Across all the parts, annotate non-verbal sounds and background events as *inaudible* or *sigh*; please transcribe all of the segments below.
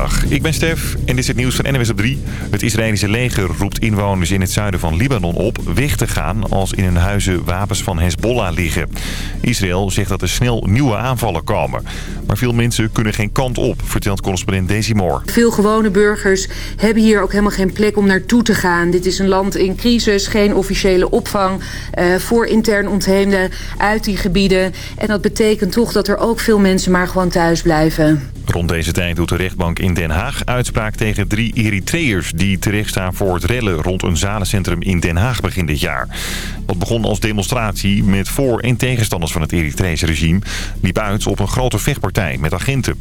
Goedemiddag, ik ben Stef en dit is het nieuws van NWS op 3. Het Israëlische leger roept inwoners in het zuiden van Libanon op weg te gaan als in hun huizen wapens van Hezbollah liggen. Israël zegt dat er snel nieuwe aanvallen komen. Maar veel mensen kunnen geen kant op, vertelt correspondent Daisy Moore. Veel gewone burgers hebben hier ook helemaal geen plek om naartoe te gaan. Dit is een land in crisis, geen officiële opvang uh, voor intern ontheemden uit die gebieden. En dat betekent toch dat er ook veel mensen maar gewoon thuis blijven. Rond deze tijd doet de rechtbank in Den Haag uitspraak tegen drie Eritreërs... die terechtstaan voor het rellen rond een zalencentrum in Den Haag begin dit jaar. Dat begon als demonstratie met voor- en tegenstanders van het Eritrese regime... liep uit op een grote vechtpartij met agenten.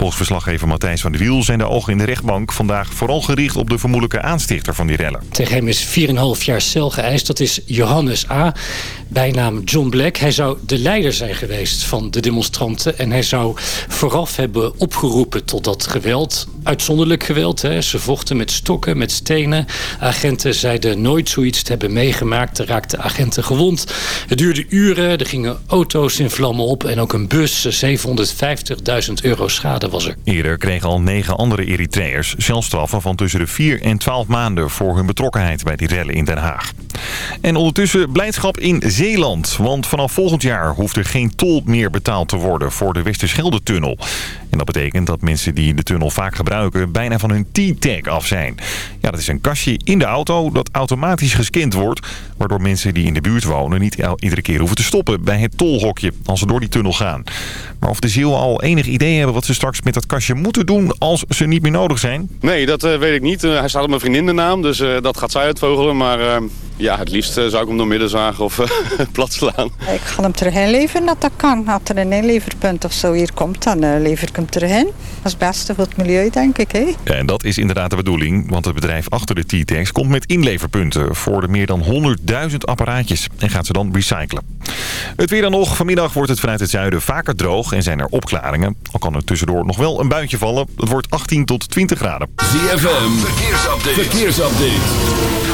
Volgens verslaggever Matthijs van der Wiel zijn de ogen in de rechtbank vandaag vooral gericht op de vermoedelijke aanstichter van die rellen. Tegen hem is 4,5 jaar cel geëist. Dat is Johannes A., bijnaam John Black. Hij zou de leider zijn geweest van de demonstranten. En hij zou vooraf hebben opgeroepen tot dat geweld. Uitzonderlijk geweld. Hè. Ze vochten met stokken, met stenen. Agenten zeiden nooit zoiets te hebben meegemaakt. Er raakten agenten gewond. Het duurde uren. Er gingen auto's in vlammen op. En ook een bus. 750.000 euro schade was er. Eerder kregen al negen andere Eritreërs celstraffen van tussen de 4 en 12 maanden... voor hun betrokkenheid bij die rellen in Den Haag. En ondertussen blijdschap in Zeeland. Want vanaf volgend jaar hoeft er geen tol meer betaald te worden voor de Westerschelde-tunnel. En dat betekent dat mensen die de tunnel vaak gebruiken bijna van hun T-tag af zijn. Ja, dat is een kastje in de auto dat automatisch gescand wordt. Waardoor mensen die in de buurt wonen niet iedere keer hoeven te stoppen bij het tolhokje als ze door die tunnel gaan. Maar of de Zeeuwen al enig idee hebben wat ze straks met dat kastje moeten doen als ze niet meer nodig zijn? Nee, dat uh, weet ik niet. Uh, hij staat op mijn vriendin de naam, dus uh, dat gaat zij uitvogelen. Maar ja, het liefst zou ik hem door midden zagen of *laughs* plat slaan. Ik ga hem terug inleveren dat dat kan. Als er een inleverpunt of zo hier komt, dan lever ik hem terug. Dat is het beste voor het milieu, denk ik. Hè? Ja, en dat is inderdaad de bedoeling, want het bedrijf achter de T-tags komt met inleverpunten voor de meer dan 100.000 apparaatjes en gaat ze dan recyclen. Het weer dan nog. Vanmiddag wordt het vanuit het zuiden vaker droog en zijn er opklaringen. Al kan er tussendoor nog wel een buitje vallen. Het wordt 18 tot 20 graden. ZFM, verkeersupdate. verkeersupdate.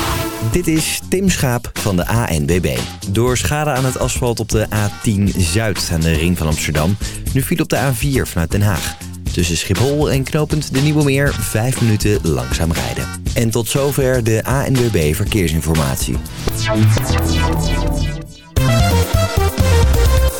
Dit is Tim Schaap van de ANBB. Door schade aan het asfalt op de A10 Zuid aan de ring van Amsterdam... nu viel op de A4 vanuit Den Haag. Tussen Schiphol en knooppunt de Nieuwe Meer 5 minuten langzaam rijden. En tot zover de ANWB Verkeersinformatie.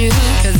you Cause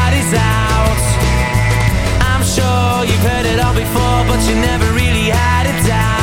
you've heard it all before, but you never really had it down.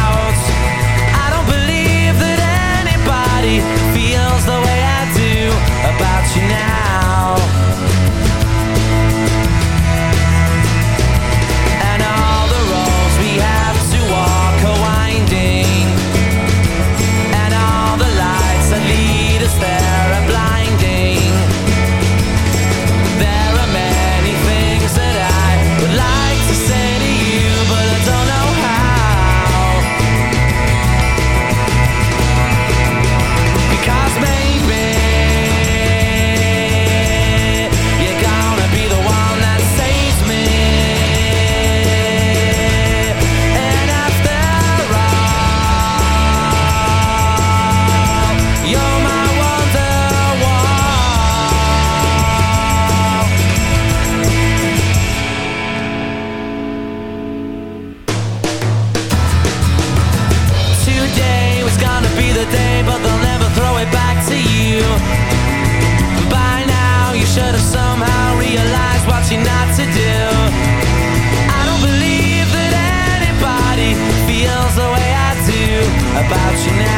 about you now.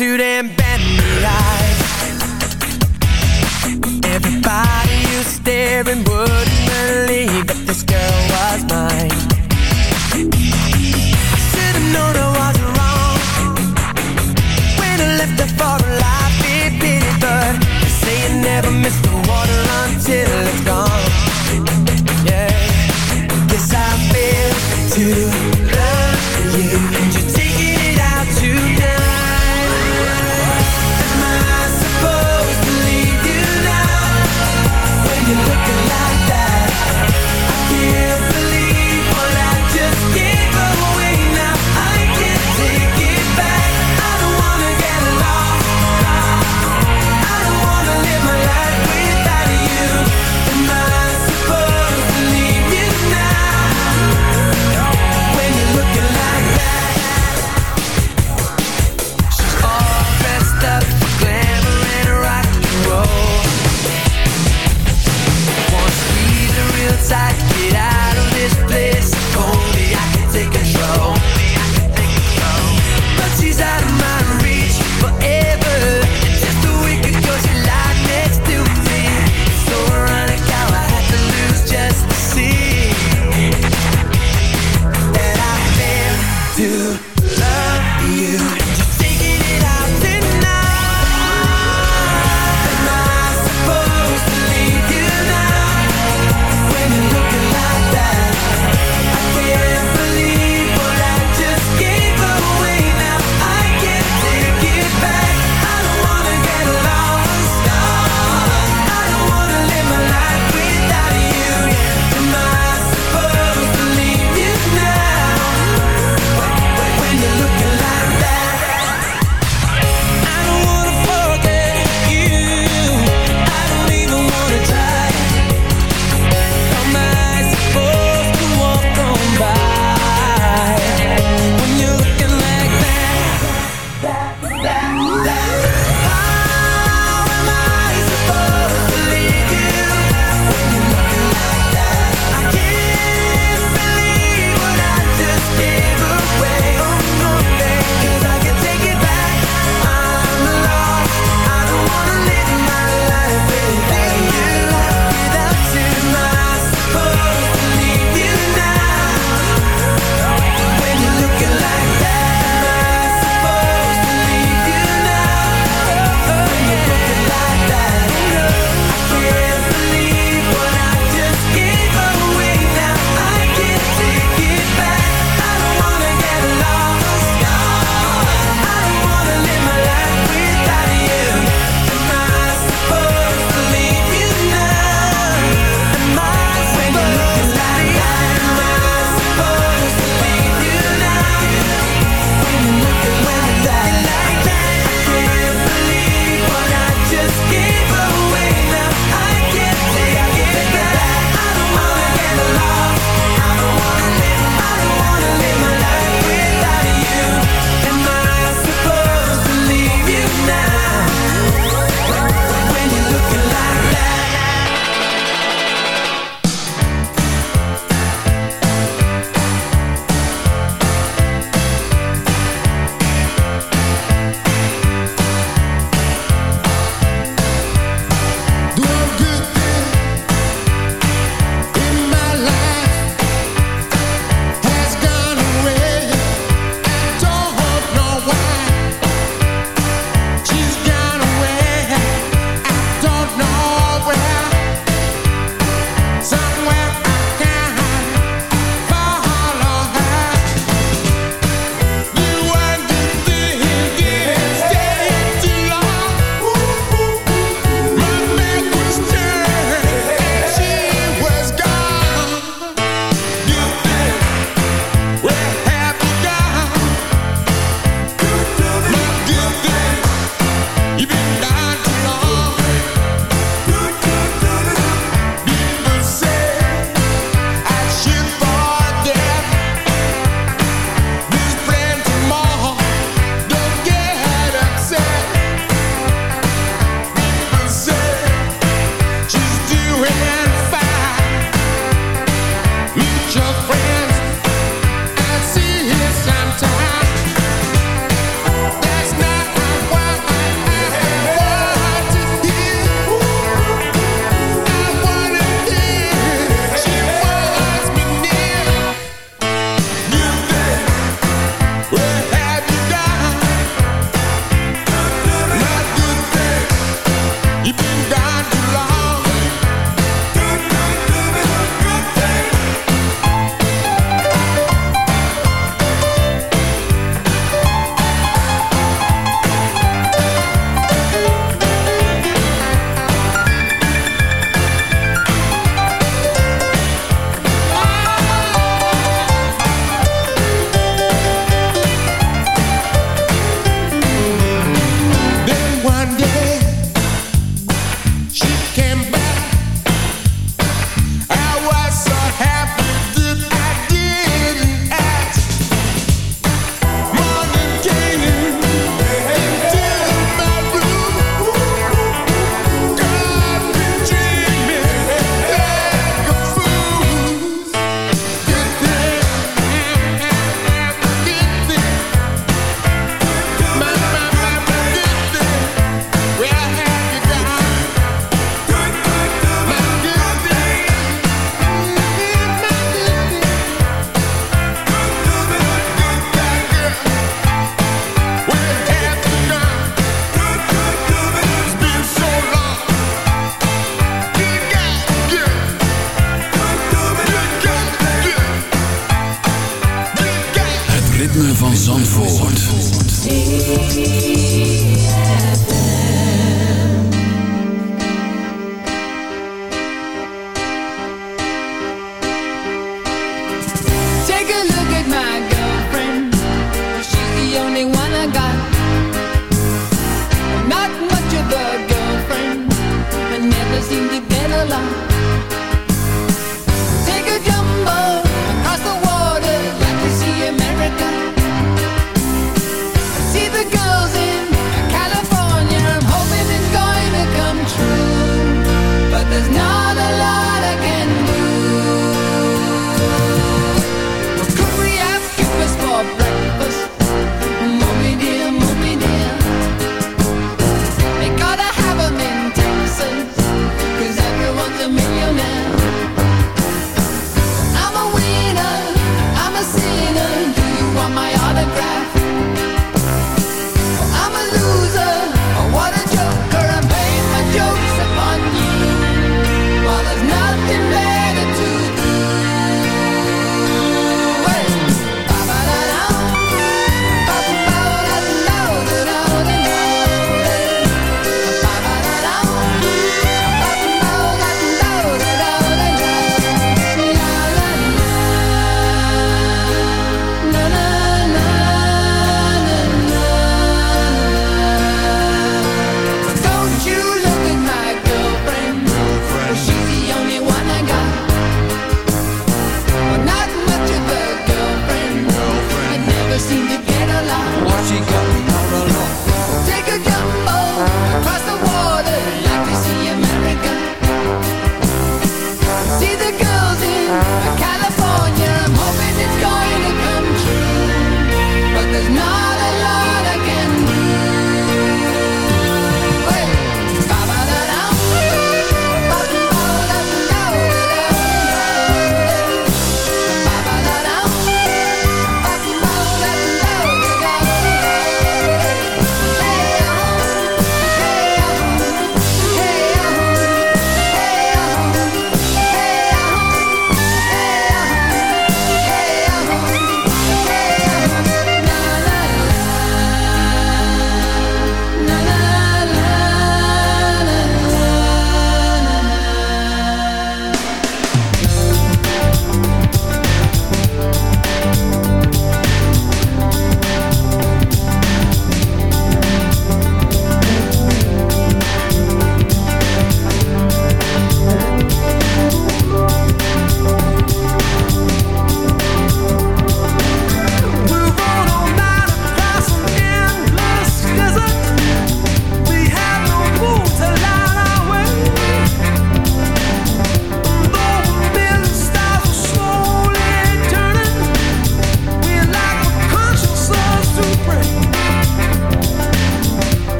today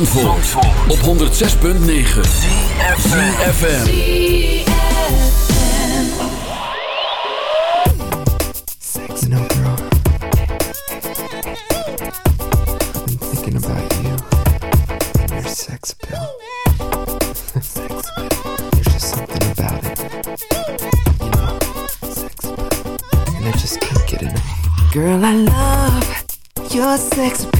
op 106.9 CFFM thinking about your sex just something about it. Just can't get. Girl, I love your sex.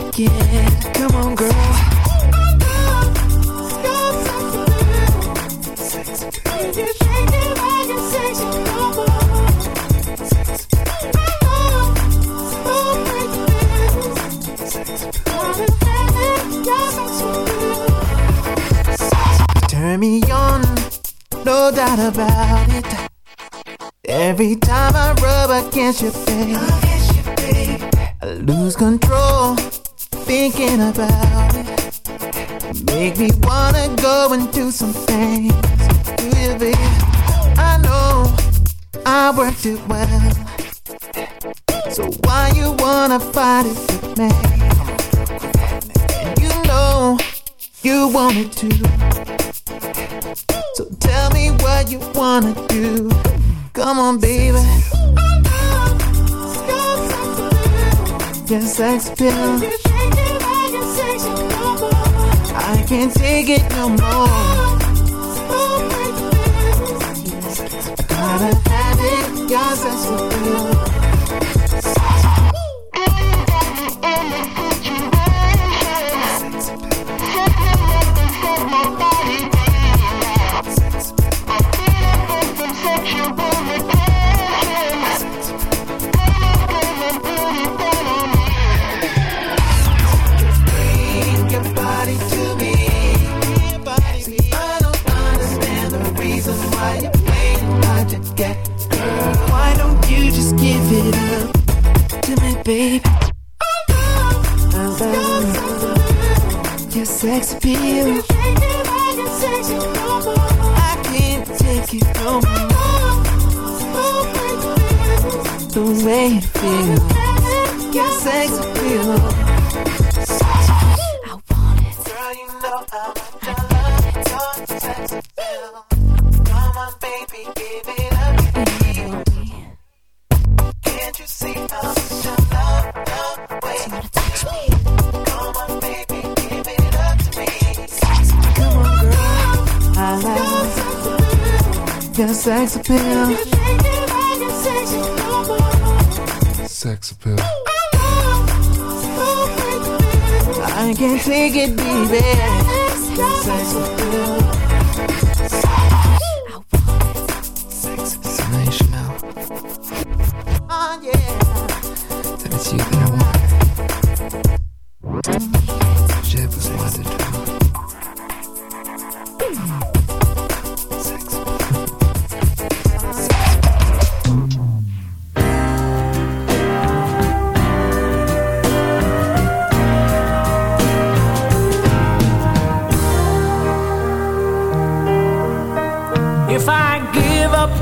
Come on, girl. Turn me on, no doubt about it. Every time I rub against your face, I lose control, thinking about it. Make me wanna go and do some things. I know I worked it well. So why you wanna fight it with me? You know you wanted to. So tell me what you wanna do. Come on, baby. Your sex appeal. Can't take it no more. Gotta have it, your sex appeal.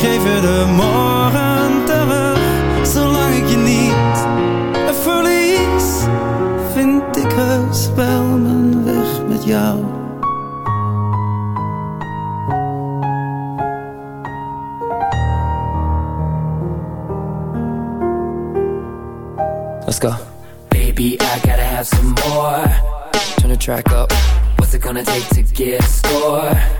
geef je de morgen terug, zolang ik je niet verlies. Vind ik heus wel mijn weg met jou. Let's go. Baby, I gotta have some more. Turn the track up. What's it gonna take to get a score?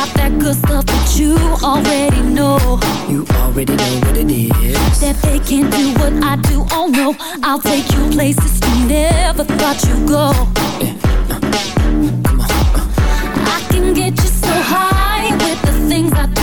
got that good stuff that you already know. You already know what it is. That they can do what I do. Oh no, I'll take you places you never thought you'd go. Yeah. Uh, uh, uh. I can get you so high with the things I do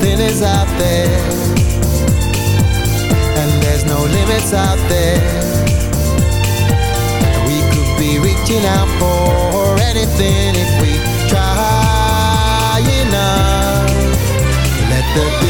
nothing is out there. And there's no limits out there. And we could be reaching out for anything If we try enough. Let the